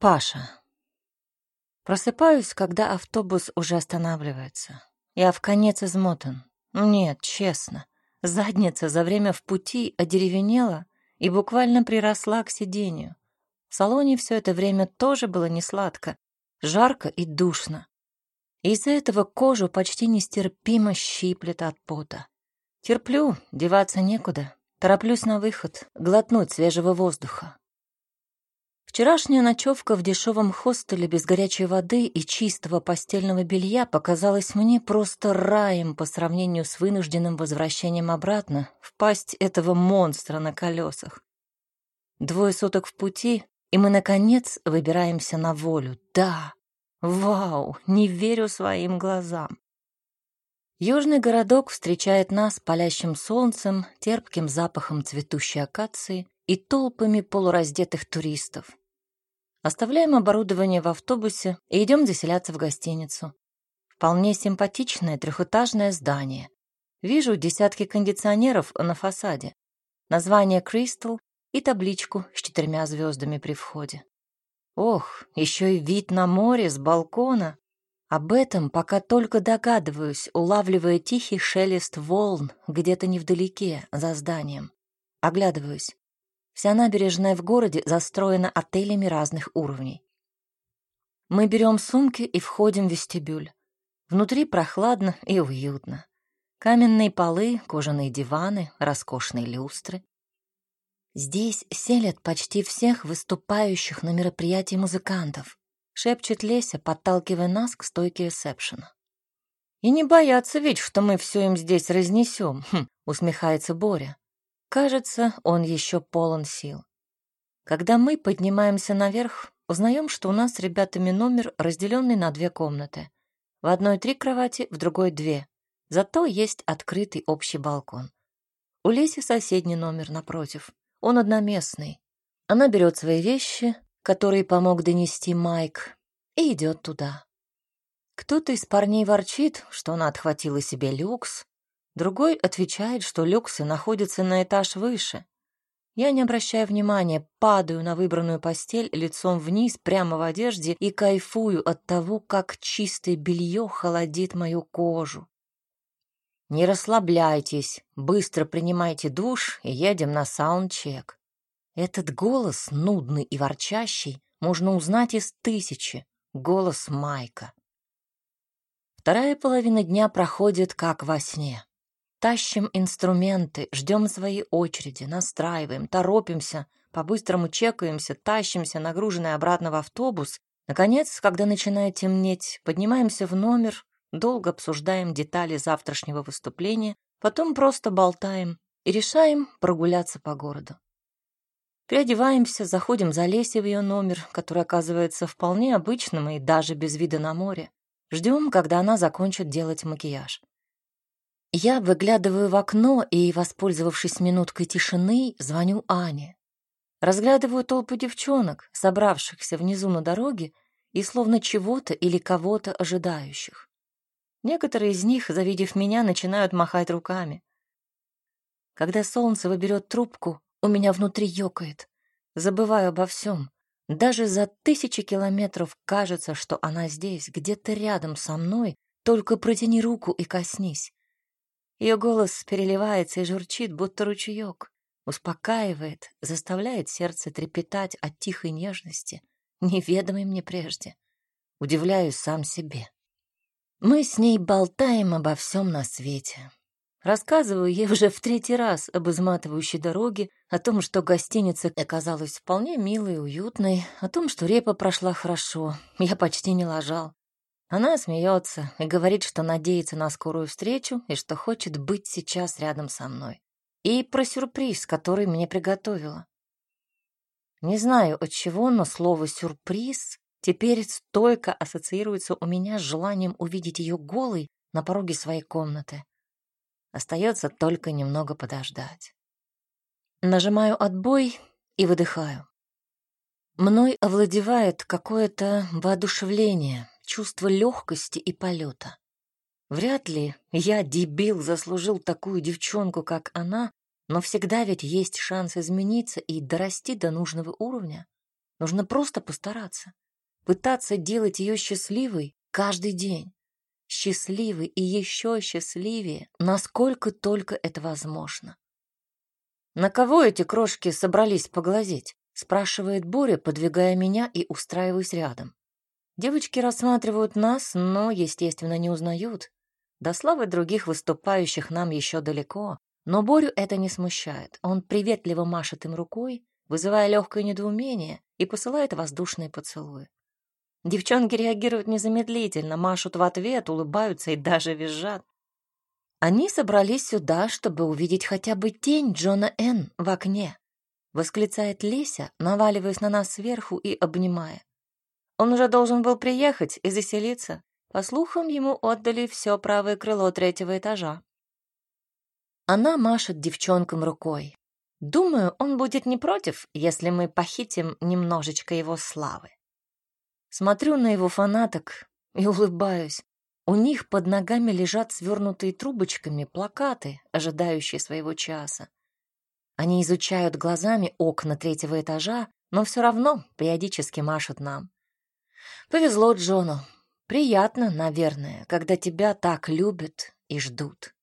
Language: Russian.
Паша. Просыпаюсь, когда автобус уже останавливается. Я в конец измотан. Нет, честно. Задница за время в пути одеревенела и буквально приросла к сиденью. В салоне все это время тоже было несладко, жарко и душно. Из-за этого кожу почти нестерпимо щиплет от пота. Терплю, деваться некуда. Тороплюсь на выход, глотнуть свежего воздуха. Вчерашняя ночевка в дешевом хостеле без горячей воды и чистого постельного белья показалась мне просто раем по сравнению с вынужденным возвращением обратно в пасть этого монстра на колесах. Двое суток в пути, и мы, наконец, выбираемся на волю. Да, вау, не верю своим глазам. Южный городок встречает нас палящим солнцем, терпким запахом цветущей акации и толпами полураздетых туристов. Оставляем оборудование в автобусе и идем заселяться в гостиницу. Вполне симпатичное трехэтажное здание. Вижу десятки кондиционеров на фасаде. Название «Кристал» и табличку с четырьмя звездами при входе. Ох, еще и вид на море с балкона. Об этом пока только догадываюсь, улавливая тихий шелест волн где-то невдалеке, за зданием. Оглядываюсь. Вся набережная в городе застроена отелями разных уровней. Мы берем сумки и входим в вестибюль. Внутри прохладно и уютно. Каменные полы, кожаные диваны, роскошные люстры. Здесь селят почти всех выступающих на мероприятии музыкантов, шепчет Леся, подталкивая нас к стойке ресепшена. И не боятся ведь, что мы все им здесь разнесем, хм, усмехается Боря. Кажется, он еще полон сил. Когда мы поднимаемся наверх, узнаем, что у нас с ребятами номер, разделенный на две комнаты. В одной три кровати, в другой две. Зато есть открытый общий балкон. У Леси соседний номер напротив. Он одноместный. Она берет свои вещи, которые помог донести Майк, и идет туда. Кто-то из парней ворчит, что она отхватила себе люкс, Другой отвечает, что люксы находятся на этаж выше. Я не обращаю внимания, падаю на выбранную постель лицом вниз прямо в одежде и кайфую от того, как чистое белье холодит мою кожу. Не расслабляйтесь, быстро принимайте душ и едем на саундчек. Этот голос, нудный и ворчащий, можно узнать из тысячи. Голос Майка. Вторая половина дня проходит как во сне. Тащим инструменты, ждем своей очереди, настраиваем, торопимся, по-быстрому чекаемся, тащимся, нагруженные обратно в автобус. Наконец, когда начинает темнеть, поднимаемся в номер, долго обсуждаем детали завтрашнего выступления, потом просто болтаем и решаем прогуляться по городу. Переодеваемся, заходим за Лесей в ее номер, который оказывается вполне обычным и даже без вида на море. Ждем, когда она закончит делать макияж. Я выглядываю в окно и, воспользовавшись минуткой тишины, звоню Ане. Разглядываю толпу девчонок, собравшихся внизу на дороге и словно чего-то или кого-то ожидающих. Некоторые из них, завидев меня, начинают махать руками. Когда солнце выберет трубку, у меня внутри ёкает. Забываю обо всем. Даже за тысячи километров кажется, что она здесь, где-то рядом со мной, только протяни руку и коснись. Ее голос переливается и журчит, будто ручеек, успокаивает, заставляет сердце трепетать от тихой нежности, неведомой мне прежде. Удивляюсь сам себе. Мы с ней болтаем обо всем на свете. Рассказываю ей уже в третий раз об изматывающей дороге, о том, что гостиница оказалась вполне милой и уютной, о том, что репа прошла хорошо, я почти не ложал. Она смеется и говорит, что надеется на скорую встречу и что хочет быть сейчас рядом со мной. И про сюрприз, который мне приготовила. Не знаю от чего, но слово «сюрприз» теперь стойко ассоциируется у меня с желанием увидеть ее голой на пороге своей комнаты. Остается только немного подождать. Нажимаю «отбой» и выдыхаю. Мной овладевает какое-то воодушевление, чувство легкости и полета. Вряд ли я, дебил, заслужил такую девчонку, как она, но всегда ведь есть шанс измениться и дорасти до нужного уровня. Нужно просто постараться. Пытаться делать ее счастливой каждый день. Счастливой и еще счастливее, насколько только это возможно. «На кого эти крошки собрались поглазеть?» спрашивает Боря, подвигая меня и устраиваясь рядом. Девочки рассматривают нас, но, естественно, не узнают. До славы других выступающих нам еще далеко, но Борю это не смущает. Он приветливо машет им рукой, вызывая легкое недоумение, и посылает воздушные поцелуи. Девчонки реагируют незамедлительно, машут в ответ, улыбаются и даже визжат. Они собрались сюда, чтобы увидеть хотя бы тень Джона Н. в окне восклицает Леся, наваливаясь на нас сверху и обнимая. Он уже должен был приехать и заселиться. По слухам, ему отдали все правое крыло третьего этажа. Она машет девчонкам рукой. Думаю, он будет не против, если мы похитим немножечко его славы. Смотрю на его фанаток и улыбаюсь. У них под ногами лежат свернутые трубочками плакаты, ожидающие своего часа. Они изучают глазами окна третьего этажа, но все равно периодически машут нам. Повезло Джону. Приятно, наверное, когда тебя так любят и ждут.